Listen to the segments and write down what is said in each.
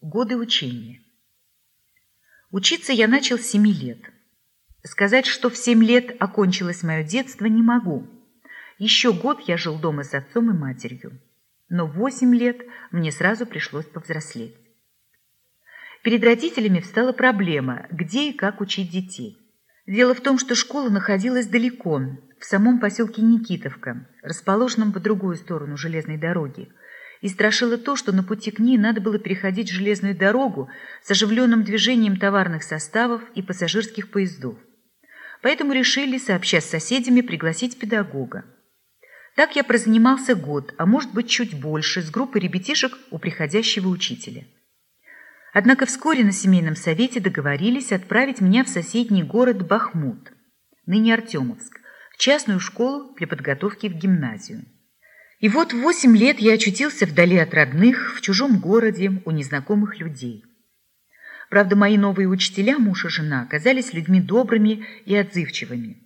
Годы учения. Учиться я начал с семи лет. Сказать, что в семь лет окончилось мое детство, не могу. Еще год я жил дома с отцом и матерью. Но в восемь лет мне сразу пришлось повзрослеть. Перед родителями встала проблема, где и как учить детей. Дело в том, что школа находилась далеко, в самом поселке Никитовка, расположенном по другую сторону железной дороги, и страшило то, что на пути к ней надо было переходить железную дорогу с оживленным движением товарных составов и пассажирских поездов. Поэтому решили, сообща с соседями, пригласить педагога. Так я прозанимался год, а может быть чуть больше, с группой ребятишек у приходящего учителя. Однако вскоре на семейном совете договорились отправить меня в соседний город Бахмут, ныне Артемовск, в частную школу для подготовки в гимназию. И вот восемь лет я очутился вдали от родных, в чужом городе, у незнакомых людей. Правда, мои новые учителя, муж и жена, оказались людьми добрыми и отзывчивыми.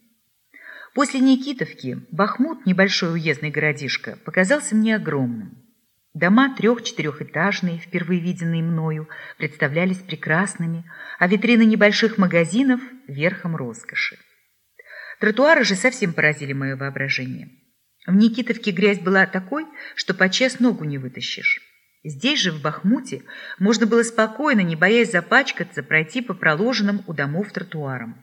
После Никитовки Бахмут, небольшой уездный городишко, показался мне огромным. Дома трех-четырехэтажные, впервые виденные мною, представлялись прекрасными, а витрины небольших магазинов – верхом роскоши. Тротуары же совсем поразили мое воображение. В Никитовке грязь была такой, что подчас ногу не вытащишь. Здесь же, в Бахмуте, можно было спокойно, не боясь запачкаться, пройти по проложенным у домов тротуарам.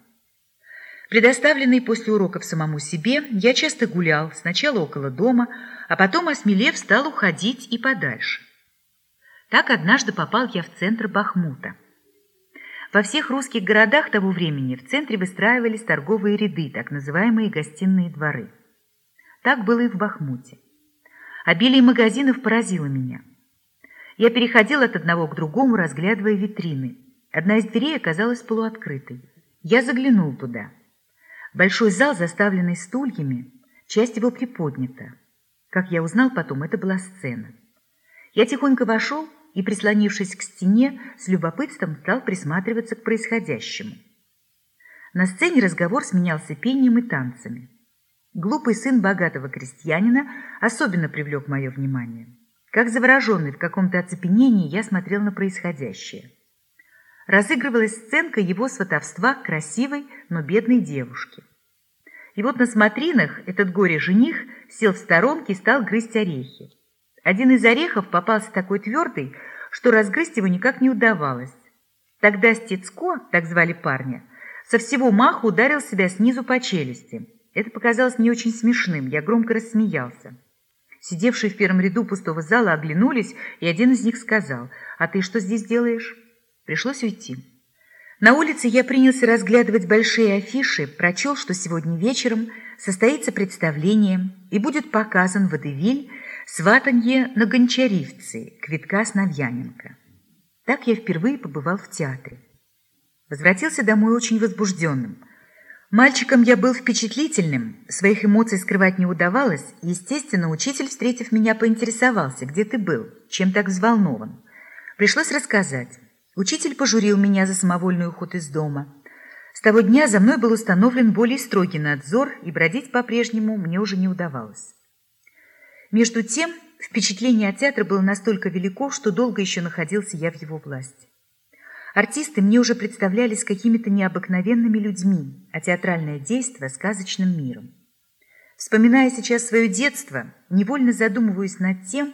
Предоставленный после уроков самому себе, я часто гулял, сначала около дома, а потом, осмелев, стал уходить и подальше. Так однажды попал я в центр Бахмута. Во всех русских городах того времени в центре выстраивались торговые ряды, так называемые гостиные дворы. Так было и в Бахмуте. Обилие магазинов поразило меня. Я переходил от одного к другому, разглядывая витрины. Одна из дверей оказалась полуоткрытой. Я заглянул туда. Большой зал, заставленный стульями, часть его приподнята. Как я узнал потом, это была сцена. Я тихонько вошел и, прислонившись к стене, с любопытством стал присматриваться к происходящему. На сцене разговор сменялся пением и танцами. Глупый сын богатого крестьянина особенно привлек мое внимание. Как завороженный в каком-то оцепенении, я смотрел на происходящее. Разыгрывалась сценка его сватовства красивой, но бедной девушке. И вот на смотринах этот горе-жених сел в сторонке и стал грызть орехи. Один из орехов попался такой твердый, что разгрызть его никак не удавалось. Тогда Стецко, так звали парня, со всего маху ударил себя снизу по челюсти. Это показалось мне очень смешным, я громко рассмеялся. Сидевшие в первом ряду пустого зала оглянулись, и один из них сказал, «А ты что здесь делаешь?» Пришлось уйти. На улице я принялся разглядывать большие афиши, прочел, что сегодня вечером состоится представление и будет показан водевиль «Сватанье на Гончаривце» Квитка Сновьяненко. Так я впервые побывал в театре. Возвратился домой очень возбужденным – Мальчиком я был впечатлительным, своих эмоций скрывать не удавалось, естественно, учитель, встретив меня, поинтересовался, где ты был, чем так взволнован. Пришлось рассказать. Учитель пожурил меня за самовольный уход из дома. С того дня за мной был установлен более строгий надзор, и бродить по-прежнему мне уже не удавалось. Между тем, впечатление от театра было настолько велико, что долго еще находился я в его власти. Артисты мне уже представлялись какими-то необыкновенными людьми, а театральное действо – сказочным миром. Вспоминая сейчас свое детство, невольно задумываюсь над тем,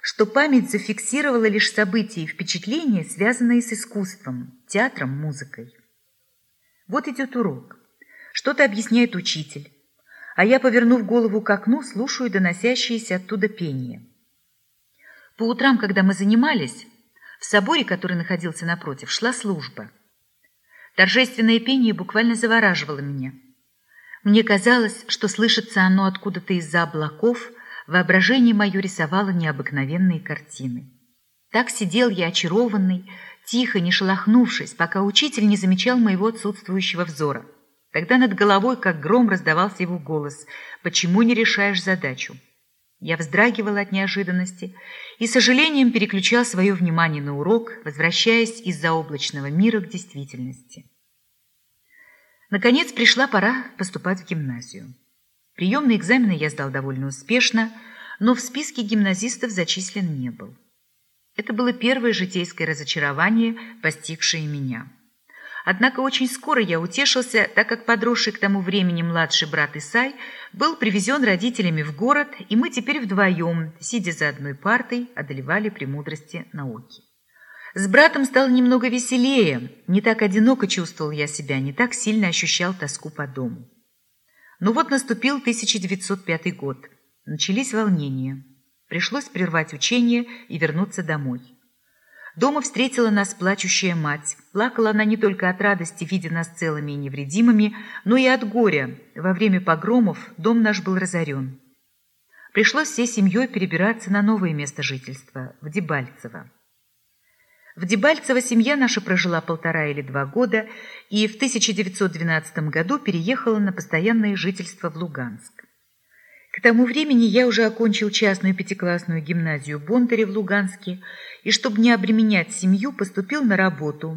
что память зафиксировала лишь события и впечатления, связанные с искусством, театром, музыкой. Вот идет урок. Что-то объясняет учитель, а я, повернув голову к окну, слушаю доносящиеся оттуда пение. По утрам, когда мы занимались, в соборе, который находился напротив, шла служба. Торжественное пение буквально завораживало меня. Мне казалось, что слышится оно откуда-то из-за облаков, воображение мое рисовало необыкновенные картины. Так сидел я очарованный, тихо, не шелохнувшись, пока учитель не замечал моего отсутствующего взора. Тогда над головой, как гром, раздавался его голос «Почему не решаешь задачу?» Я вздрагивала от неожиданности и сожалением переключал свое внимание на урок, возвращаясь из заоблачного мира к действительности. Наконец пришла пора поступать в гимназию. Приемные экзамены я сдал довольно успешно, но в списке гимназистов зачислен не был. Это было первое житейское разочарование, постигшее меня. Однако очень скоро я утешился, так как подросший к тому времени младший брат Исай был привезен родителями в город, и мы теперь вдвоем, сидя за одной партой, одолевали премудрости науки. С братом стало немного веселее, не так одиноко чувствовал я себя, не так сильно ощущал тоску по дому. Но вот наступил 1905 год. Начались волнения. Пришлось прервать учение и вернуться домой. Дома встретила нас плачущая мать. Плакала она не только от радости, видя нас целыми и невредимыми, но и от горя. Во время погромов дом наш был разорен. Пришлось всей семьей перебираться на новое место жительства, в Дебальцево. В Дебальцево семья наша прожила полтора или два года и в 1912 году переехала на постоянное жительство в Луганск. К тому времени я уже окончил частную пятиклассную гимназию Бондаря в Луганске и, чтобы не обременять семью, поступил на работу,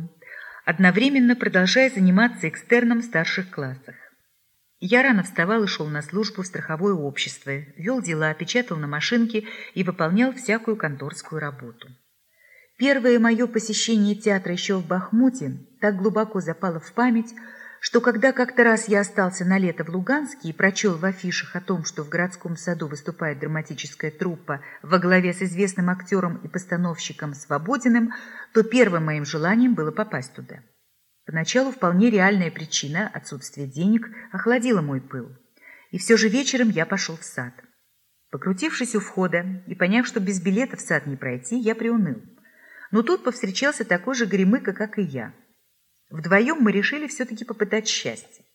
одновременно продолжая заниматься экстерном в старших классах. Я рано вставал и шел на службу в страховое общество, вел дела, печатал на машинке и выполнял всякую конторскую работу. Первое мое посещение театра еще в Бахмуте так глубоко запало в память, что когда как-то раз я остался на лето в Луганске и прочел в афишах о том, что в городском саду выступает драматическая труппа во главе с известным актером и постановщиком Свободиным, то первым моим желанием было попасть туда. Поначалу вполне реальная причина, отсутствие денег, охладила мой пыл. И все же вечером я пошел в сад. Покрутившись у входа и поняв, что без билета в сад не пройти, я приуныл. Но тут повстречался такой же гремыка, как и я – Вдвоем мы решили все-таки попытать счастье.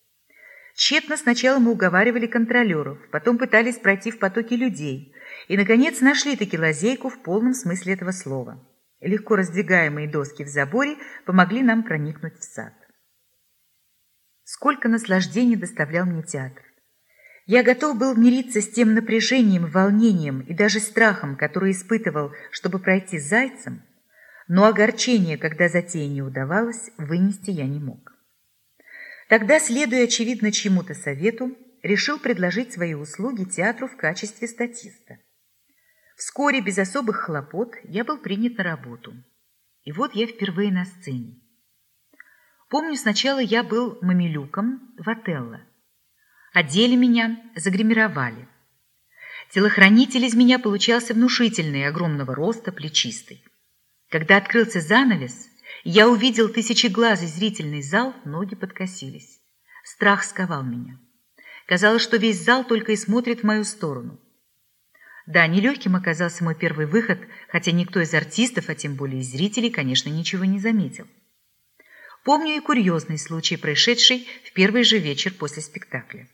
Тщетно сначала мы уговаривали контролеров, потом пытались пройти в потоке людей и, наконец, нашли таки лазейку в полном смысле этого слова. Легко раздвигаемые доски в заборе помогли нам проникнуть в сад. Сколько наслаждений доставлял мне театр. Я готов был мириться с тем напряжением, волнением и даже страхом, который испытывал, чтобы пройти зайцем, но огорчение, когда затея не удавалось, вынести я не мог. Тогда, следуя, очевидно, чему-то совету, решил предложить свои услуги театру в качестве статиста. Вскоре, без особых хлопот, я был принят на работу. И вот я впервые на сцене. Помню, сначала я был мамилюком в Отелло. Одели меня, загримировали. Телохранитель из меня получался внушительный, огромного роста, плечистый. Когда открылся занавес, я увидел тысячеглазый зрительный зал, ноги подкосились. Страх сковал меня. Казалось, что весь зал только и смотрит в мою сторону. Да, нелегким оказался мой первый выход, хотя никто из артистов, а тем более из зрителей, конечно, ничего не заметил. Помню и курьезный случай, происшедший в первый же вечер после спектакля.